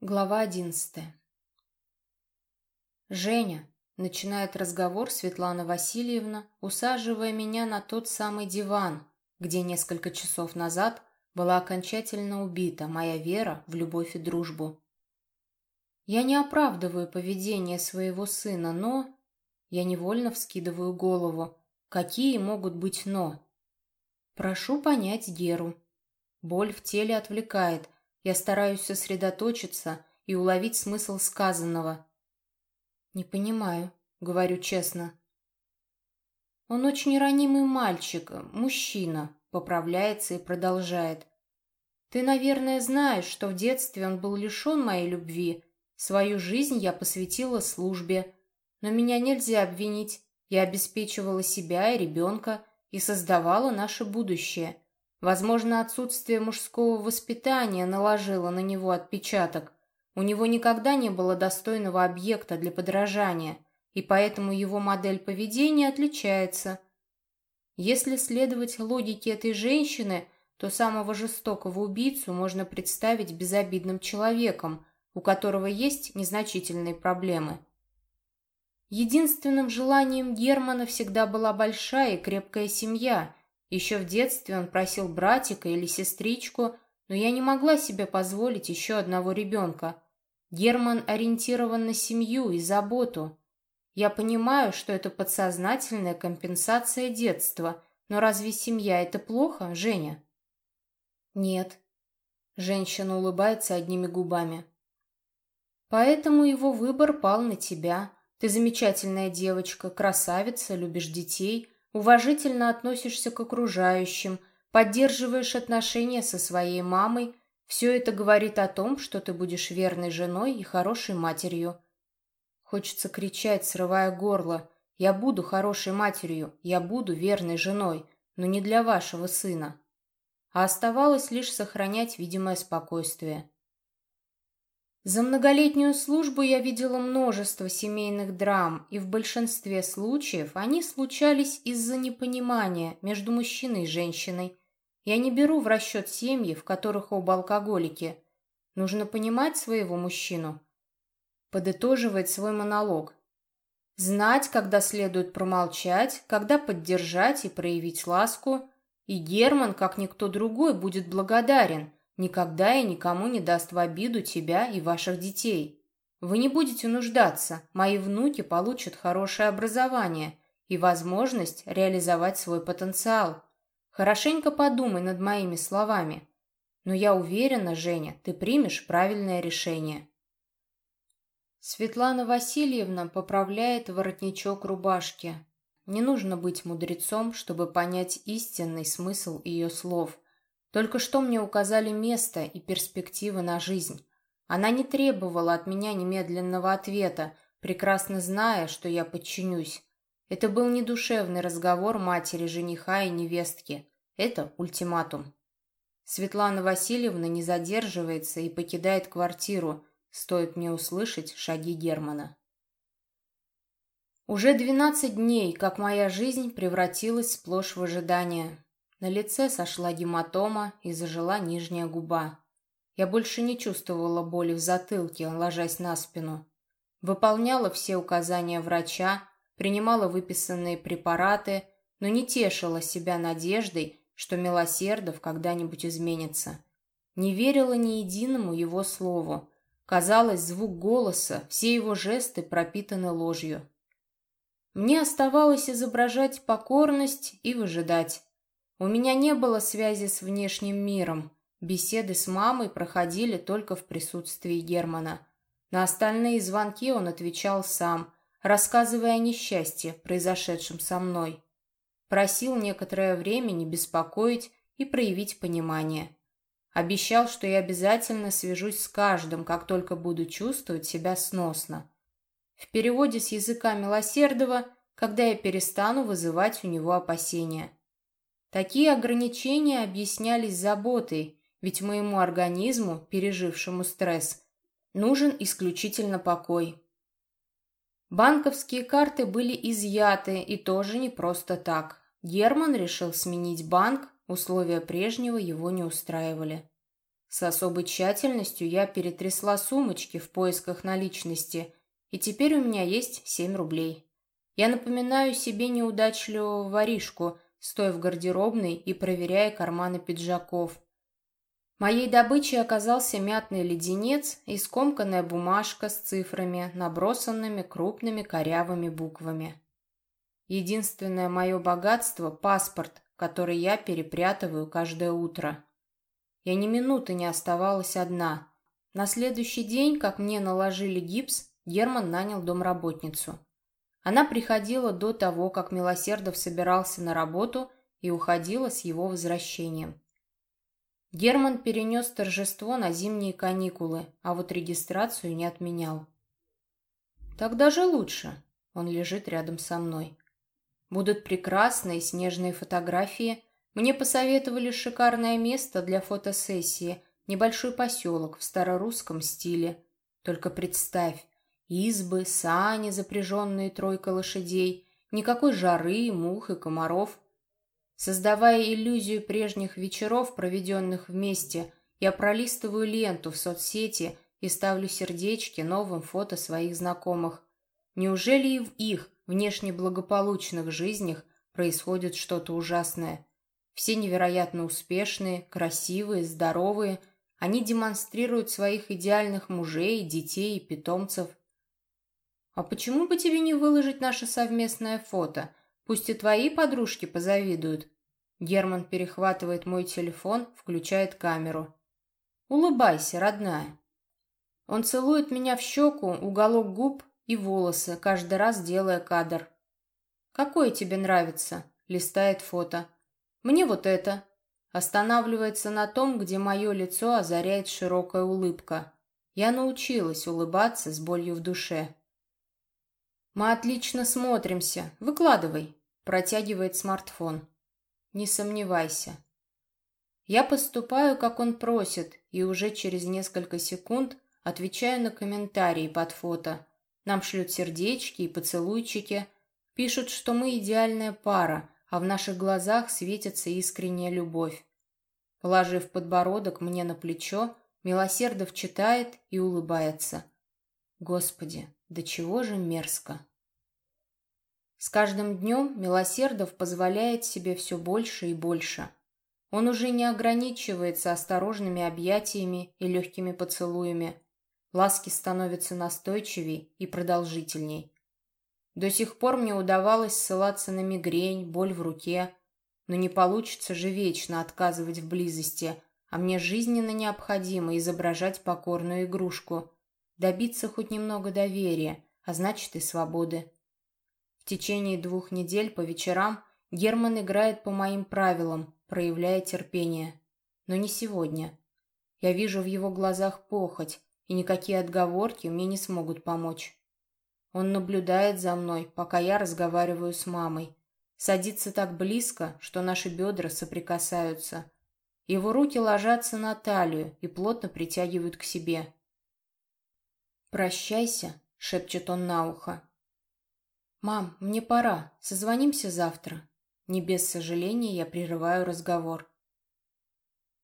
Глава одиннадцатая. «Женя», — начинает разговор Светлана Васильевна, усаживая меня на тот самый диван, где несколько часов назад была окончательно убита моя вера в любовь и дружбу. Я не оправдываю поведение своего сына, но... Я невольно вскидываю голову. Какие могут быть «но»? Прошу понять Геру. Боль в теле отвлекает — я стараюсь сосредоточиться и уловить смысл сказанного. «Не понимаю», — говорю честно. «Он очень ранимый мальчик, мужчина», — поправляется и продолжает. «Ты, наверное, знаешь, что в детстве он был лишен моей любви. Свою жизнь я посвятила службе. Но меня нельзя обвинить. Я обеспечивала себя и ребенка и создавала наше будущее. Возможно, отсутствие мужского воспитания наложило на него отпечаток. У него никогда не было достойного объекта для подражания, и поэтому его модель поведения отличается. Если следовать логике этой женщины, то самого жестокого убийцу можно представить безобидным человеком, у которого есть незначительные проблемы. Единственным желанием Германа всегда была большая и крепкая семья – еще в детстве он просил братика или сестричку, но я не могла себе позволить еще одного ребенка. Герман ориентирован на семью и заботу. Я понимаю, что это подсознательная компенсация детства, но разве семья — это плохо, Женя? Нет. Женщина улыбается одними губами. Поэтому его выбор пал на тебя. Ты замечательная девочка, красавица, любишь детей — уважительно относишься к окружающим, поддерживаешь отношения со своей мамой, все это говорит о том, что ты будешь верной женой и хорошей матерью. Хочется кричать, срывая горло. Я буду хорошей матерью, я буду верной женой, но не для вашего сына. А оставалось лишь сохранять видимое спокойствие. За многолетнюю службу я видела множество семейных драм, и в большинстве случаев они случались из-за непонимания между мужчиной и женщиной. Я не беру в расчет семьи, в которых оба алкоголики. Нужно понимать своего мужчину. Подытоживает свой монолог. Знать, когда следует промолчать, когда поддержать и проявить ласку. И Герман, как никто другой, будет благодарен – никогда и никому не даст в обиду тебя и ваших детей. Вы не будете нуждаться, мои внуки получат хорошее образование и возможность реализовать свой потенциал. Хорошенько подумай над моими словами. Но я уверена, Женя, ты примешь правильное решение. Светлана Васильевна поправляет воротничок рубашки. Не нужно быть мудрецом, чтобы понять истинный смысл ее слов – только что мне указали место и перспективы на жизнь. Она не требовала от меня немедленного ответа, прекрасно зная, что я подчинюсь. Это был не душевный разговор матери, жениха и невестки. Это ультиматум. Светлана Васильевна не задерживается и покидает квартиру, стоит мне услышать шаги Германа. Уже двенадцать дней, как моя жизнь превратилась сплошь в ожидание. На лице сошла гематома и зажила нижняя губа. Я больше не чувствовала боли в затылке, ложась на спину. Выполняла все указания врача, принимала выписанные препараты, но не тешила себя надеждой, что Милосердов когда-нибудь изменится. Не верила ни единому его слову. Казалось, звук голоса, все его жесты пропитаны ложью. Мне оставалось изображать покорность и выжидать. У меня не было связи с внешним миром. Беседы с мамой проходили только в присутствии Германа. На остальные звонки он отвечал сам, рассказывая о несчастье, произошедшем со мной. Просил некоторое время не беспокоить и проявить понимание. Обещал, что я обязательно свяжусь с каждым, как только буду чувствовать себя сносно. В переводе с языка Милосердова, когда я перестану вызывать у него опасения – Такие ограничения объяснялись заботой, ведь моему организму, пережившему стресс, нужен исключительно покой. Банковские карты были изъяты, и тоже не просто так. Герман решил сменить банк, условия прежнего его не устраивали. С особой тщательностью я перетрясла сумочки в поисках наличности, и теперь у меня есть семь рублей. Я напоминаю себе неудачливого воришку, стоя в гардеробной и проверяя карманы пиджаков. Моей добычей оказался мятный леденец и скомканная бумажка с цифрами, набросанными крупными корявыми буквами. Единственное мое богатство – паспорт, который я перепрятываю каждое утро. Я ни минуты не оставалась одна. На следующий день, как мне наложили гипс, Герман нанял домработницу. Она приходила до того, как Милосердов собирался на работу и уходила с его возвращением. Герман перенес торжество на зимние каникулы, а вот регистрацию не отменял. «Так даже лучше», — он лежит рядом со мной. «Будут прекрасные снежные фотографии. Мне посоветовали шикарное место для фотосессии, небольшой поселок в старорусском стиле. Только представь, избы, сани, запряженные тройкой лошадей, никакой жары, мух и комаров. Создавая иллюзию прежних вечеров, проведенных вместе, я пролистываю ленту в соцсети и ставлю сердечки новым фото своих знакомых. Неужели и в их, внешне благополучных жизнях происходит что-то ужасное? Все невероятно успешные, красивые, здоровые. Они демонстрируют своих идеальных мужей, детей и питомцев. «А почему бы тебе не выложить наше совместное фото? Пусть и твои подружки позавидуют». Герман перехватывает мой телефон, включает камеру. «Улыбайся, родная». Он целует меня в щеку, уголок губ и волосы, каждый раз делая кадр. «Какое тебе нравится?» — листает фото. «Мне вот это». Останавливается на том, где мое лицо озаряет широкая улыбка. Я научилась улыбаться с болью в душе. «Мы отлично смотримся. Выкладывай», — протягивает смартфон. «Не сомневайся». Я поступаю, как он просит, и уже через несколько секунд отвечаю на комментарии под фото. Нам шлют сердечки и поцелуйчики, пишут, что мы идеальная пара, а в наших глазах светится искренняя любовь. Положив подбородок мне на плечо, Милосердов читает и улыбается. Господи, до чего же мерзко. С каждым днем Милосердов позволяет себе все больше и больше. Он уже не ограничивается осторожными объятиями и легкими поцелуями. Ласки становятся настойчивей и продолжительней. До сих пор мне удавалось ссылаться на мигрень, боль в руке, но не получится же вечно отказывать в близости, а мне жизненно необходимо изображать покорную игрушку, добиться хоть немного доверия, а значит и свободы. В течение двух недель по вечерам Герман играет по моим правилам, проявляя терпение. Но не сегодня. Я вижу в его глазах похоть, и никакие отговорки мне не смогут помочь. Он наблюдает за мной, пока я разговариваю с мамой. Садится так близко, что наши бедра соприкасаются. Его руки ложатся на талию и плотно притягивают к себе. «Прощайся», — шепчет он на ухо. «Мам, мне пора. Созвонимся завтра». Не без сожаления я прерываю разговор.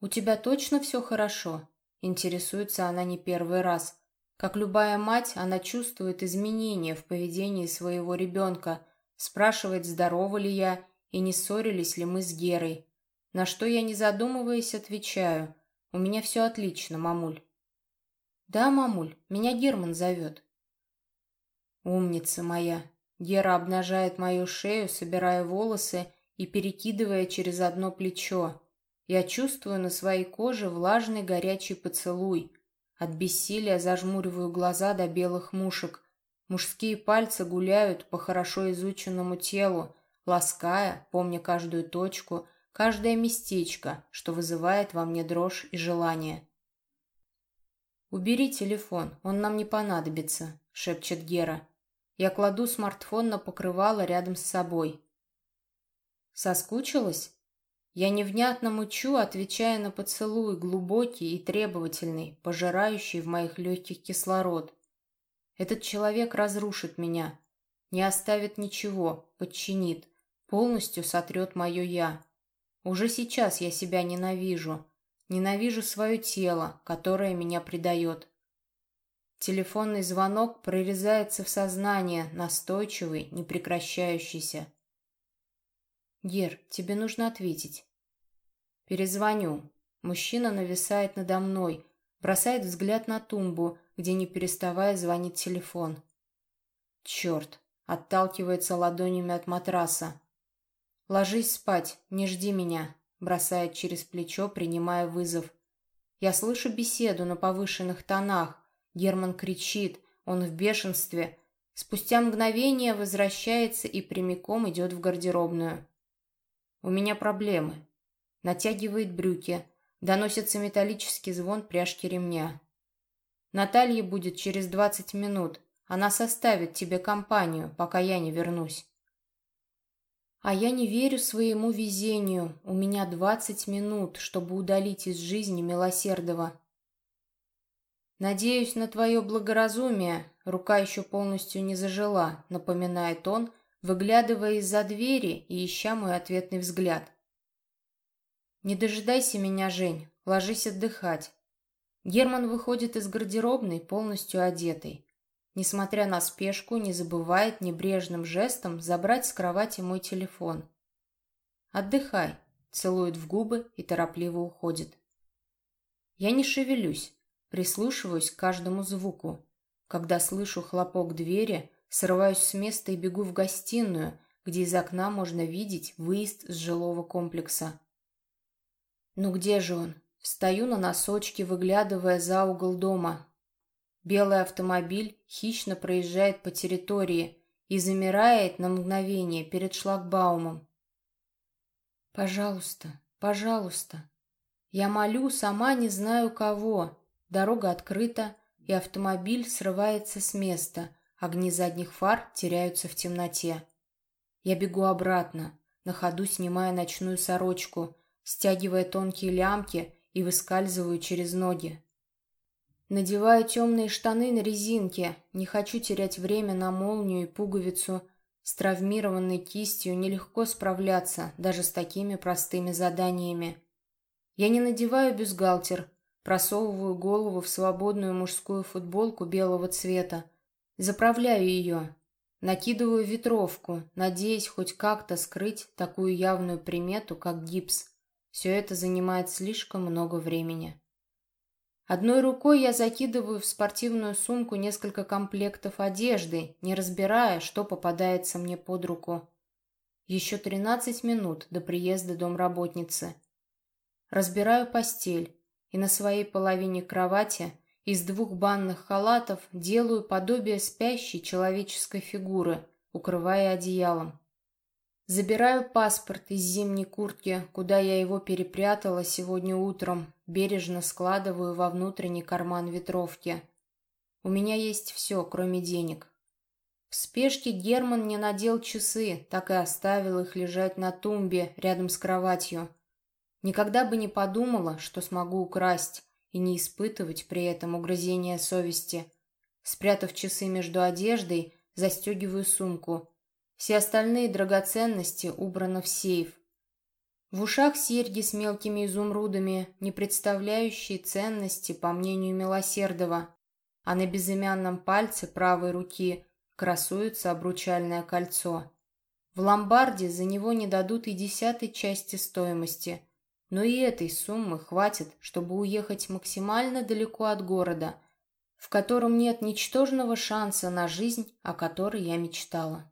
«У тебя точно все хорошо?» Интересуется она не первый раз. Как любая мать, она чувствует изменения в поведении своего ребенка, спрашивает, здорова ли я и не ссорились ли мы с Герой. На что я, не задумываясь, отвечаю. «У меня все отлично, мамуль». «Да, мамуль, меня Герман зовет». «Умница моя, Гера обнажает мою шею, собирая волосы и перекидывая через одно плечо. Я чувствую на своей коже влажный горячий поцелуй. От бессилия зажмуриваю глаза до белых мушек. Мужские пальцы гуляют по хорошо изученному телу, лаская, помня каждую точку, каждое местечко, что вызывает во мне дрожь и желание. «Убери телефон, он нам не понадобится», — шепчет Гера. Я кладу смартфон на покрывало рядом с собой. Соскучилась? Я невнятно мучу, отвечая на поцелуй, глубокий и требовательный, пожирающий в моих легких кислород. Этот человек разрушит меня, не оставит ничего, подчинит, полностью сотрет мое «я». Уже сейчас я себя ненавижу. Ненавижу свое тело, которое меня предает. Телефонный звонок прорезается в сознание, настойчивый, непрекращающийся. «Гер, тебе нужно ответить». Перезвоню. Мужчина нависает надо мной, бросает взгляд на тумбу, где не переставая звонит телефон. Черт, отталкивается ладонями от матраса. «Ложись спать, не жди меня», бросает через плечо, принимая вызов. Я слышу беседу на повышенных тонах. Герман кричит, он в бешенстве. Спустя мгновение возвращается и прямиком идет в гардеробную. «У меня проблемы». Натягивает брюки. Доносится металлический звон пряжки ремня. «Наталья будет через двадцать минут. Она составит тебе компанию, пока я не вернусь». А я не верю своему везению. У меня двадцать минут, чтобы удалить из жизни милосердного. Надеюсь на твое благоразумие. Рука еще полностью не зажила, напоминает он, выглядывая из-за двери и ища мой ответный взгляд. Не дожидайся меня, Жень. Ложись отдыхать. Герман выходит из гардеробной полностью одетый. Несмотря на спешку, не забывает небрежным жестом забрать с кровати мой телефон. «Отдыхай», — целует в губы и торопливо уходит. Я не шевелюсь, прислушиваюсь к каждому звуку. Когда слышу хлопок двери, срываюсь с места и бегу в гостиную, где из окна можно видеть выезд с жилого комплекса. Ну где же он? Встаю на носочки, выглядывая за угол дома, Белый автомобиль хищно проезжает по территории и замирает на мгновение перед шлагбаумом. «Пожалуйста, пожалуйста». Я молю, сама не знаю кого. Дорога открыта, и автомобиль срывается с места. Огни задних фар теряются в темноте. Я бегу обратно, на ходу снимая ночную сорочку, стягивая тонкие лямки и выскальзываю через ноги. Надеваю темные штаны на резинке, не хочу терять время на молнию и пуговицу. С травмированной кистью нелегко справляться даже с такими простыми заданиями. Я не надеваю бюстгальтер, просовываю голову в свободную мужскую футболку белого цвета, заправляю ее, накидываю ветровку, надеясь хоть как-то скрыть такую явную примету, как гипс. Все это занимает слишком много времени. Одной рукой я закидываю в спортивную сумку несколько комплектов одежды, не разбирая, что попадается мне под руку. Еще тринадцать минут до приезда домработницы. Разбираю постель и на своей половине кровати из двух банных халатов делаю подобие спящей человеческой фигуры, укрывая одеялом. Забираю паспорт из зимней куртки, куда я его перепрятала сегодня утром, бережно складываю во внутренний карман ветровки. У меня есть все, кроме денег. В спешке Герман не надел часы, так и оставил их лежать на тумбе рядом с кроватью. Никогда бы не подумала, что смогу украсть и не испытывать при этом угрызения совести. Спрятав часы между одеждой, застегиваю сумку – все остальные драгоценности убраны в сейф. В ушах серьги с мелкими изумрудами, не представляющие ценности, по мнению Милосердова, а на безымянном пальце правой руки красуется обручальное кольцо. В ломбарде за него не дадут и десятой части стоимости, но и этой суммы хватит, чтобы уехать максимально далеко от города, в котором нет ничтожного шанса на жизнь, о которой я мечтала.